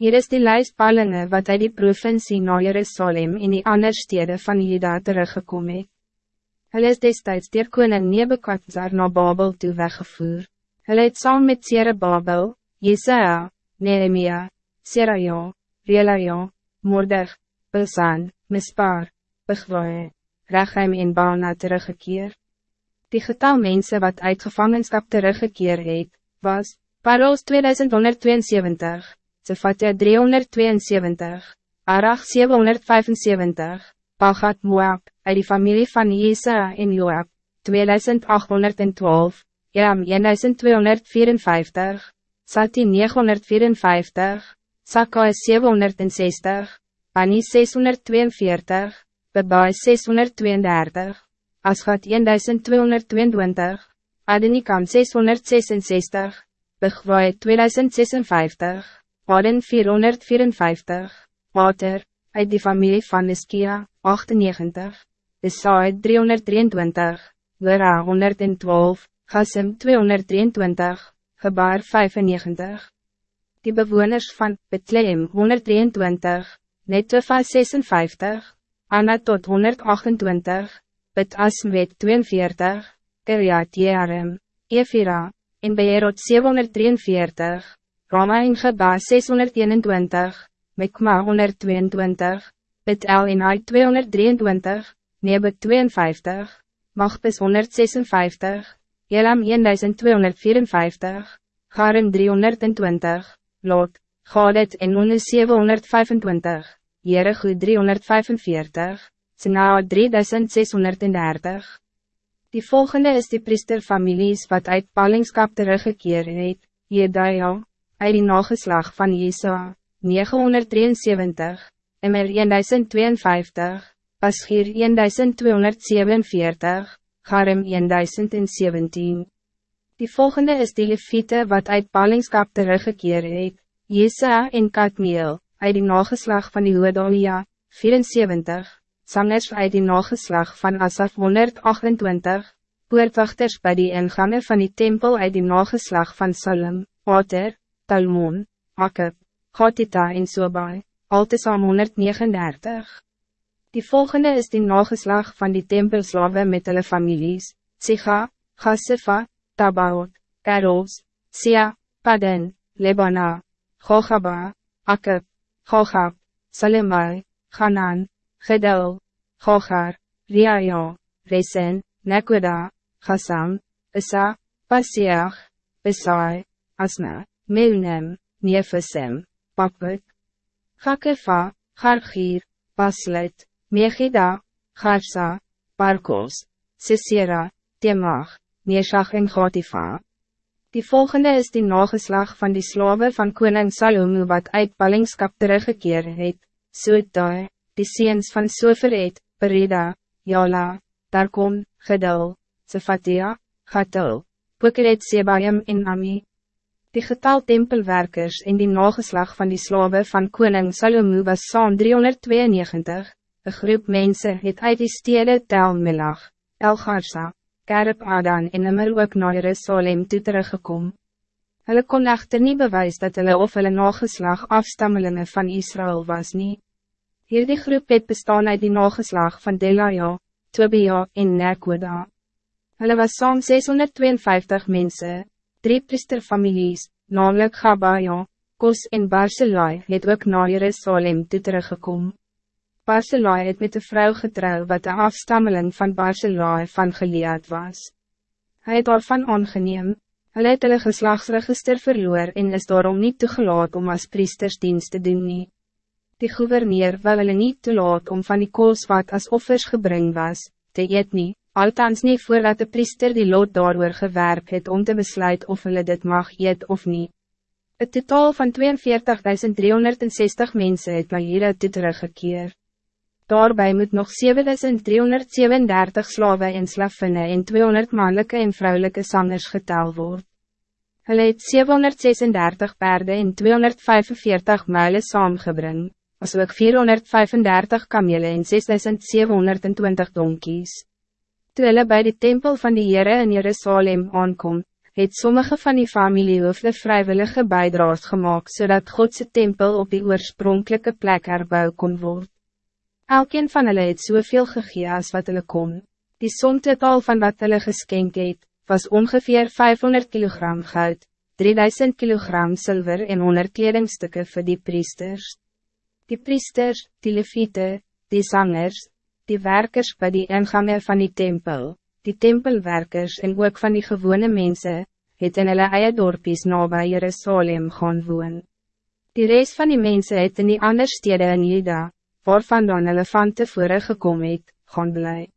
Hier is die lijst ballingen wat uit die provincie na Jerusalem in die ander stede van Juda teruggekom het. Hulle is destijds dier koning Nebekadzar na Babel toe weggevoer. Hulle het saam met Sere Babel, Jesaja, Nehemia, Seraja, Relaja, Mordeg, Bilsan, Mispar, Begwae, Rechem en Baana teruggekeer. Die getal mensen wat uit gevangenschap teruggekeer het, was, Parols 2172, Zefatia 372, Arach 775, Pagat Moab, uit die familie van Jesa en Joab, 2812, Jam 1254, Sati 954, Sakai 760, Bani 642, Bebai 632, Asgat 1222, Adenikam 666, Begwaai 2056, Aden 454, Water, uit die familie van Niskia, 98, Isai 323, Gera 112, Gassim 223, Gebaar 95. Die bewoners van Bethlehem 123, Netofa 56, Anatot 128, Bet Asmwet 42, Kiriat Jearim, Efira, en Beerot 743, Rama en Geba 621, Mekma 122, Betel en Ai 223, Nebe 52, Magbes 156, Elam 1254, Garim 320, Lot, Gadet en Nune 725, Jeregu 345, Senaa 3630. Die volgende is die priesterfamilies wat uit ballingskap teruggekeer het, Jedaia, uit die nageslag van Jesa, 973, Immer 1052, Pasgier 1247, Garem 1017. Die volgende is die leviete wat uit ballingskap teruggekeer het, Jesa en Katmeel, uit die nageslag van die Hoedalia, 74, Sangers uit die nageslag van Asaf 128, Poortwachters bij die ingangen van die tempel uit die nageslag van Salem, Water, Talmon, Akib, Gatita en Sobai, altesaam 139. Die volgende is die nageslag van die tempelslawe met hulle families, Siga, Gasifa, Tabaot, Karos, Sia, Padden, Lebana, Gogaba, Akib, Gogab, Salemai, Hanan, Gedel, Gogar, Riaja, Resen, Nekoda, Gassam, Isa, Pasiach, Besai, Asna. Meunem, Nefesem, Paput, Gakefa, Gargir, Baslet, Megida, Garsa, Parkos, Sisera, Temach, Neeshach en Gatifa. Die volgende is die nageslag van die slawe van koning Salomo wat uit ballingskap teruggekeer het, Soetai, die seens van Soferet, Perida, Jala, Darkon, Gedil, Sefatia, Gatil, Pokeret Sebaim en Ami. Die getal tempelwerkers en die nageslag van die slawe van koning Salomo was saam 392. Een groep mensen het uit die stede Tel Melag, El Garsa, Kerp Adan en immer ook na Jerusalem toe teruggekom. Hulle kon echter niet bewys dat hulle of hulle nageslag afstammelingen van Israël was nie. Hierdie groep het bestaan uit die nageslag van Delaja, Tobia en Nekoda. Hulle was saam 652 mensen drie priesterfamilies, namelijk Gabaja, Kos en Barcelai, het ook na Jerusalem toe teruggekom. Barcelai het met de vrouw getrouw wat de afstammeling van Barcelai van Gilead was. Hij het daarvan aangeneem, hy het hulle geslagsregister verloor en is daarom niet toegelaat om als priestersdienst te doen nie. Die gouverneur wil hulle niet toelaat om van die koos wat als offers gebring was, te eet nie, Althans niet voordat de priester die lood daarover gewerp het om te besluiten of hulle dit mag eet of niet. Het totaal van 42.360 mensen het naar hier toe teruggekeer. Daarbij moet nog 7.337 slaven en slavinnen en 200 mannelijke en vrouwelijke zangers geteld worden. Hulle het 736 paarden en 245 muilen saamgebring, as ook 435 kamele en 6720 donkies. Toe hulle by die tempel van die Heere in Jerusalem aankom, het sommige van die familiehoofde vrijwillige bijdrage gemaakt zodat Godse tempel op die oorspronkelijke plek herbouw kon worden. Elkeen van hulle het soveel gegee as wat hulle kon. Die somtotaal van wat hulle geskenk het, was ongeveer 500 kilogram goud, 3000 kilogram zilver en 100 kledingstukken voor die priesters. Die priesters, die leviete, die zangers, die werkers bij die ingangen van die tempel, die tempelwerkers en ook van die gewone mensen, het in hulle eie dorpies nabij Jerusalem gaan woon. Die rest van die mensen het in die ander stede in Juda, waarvan dan hulle van tevore gekom het, gaan blij.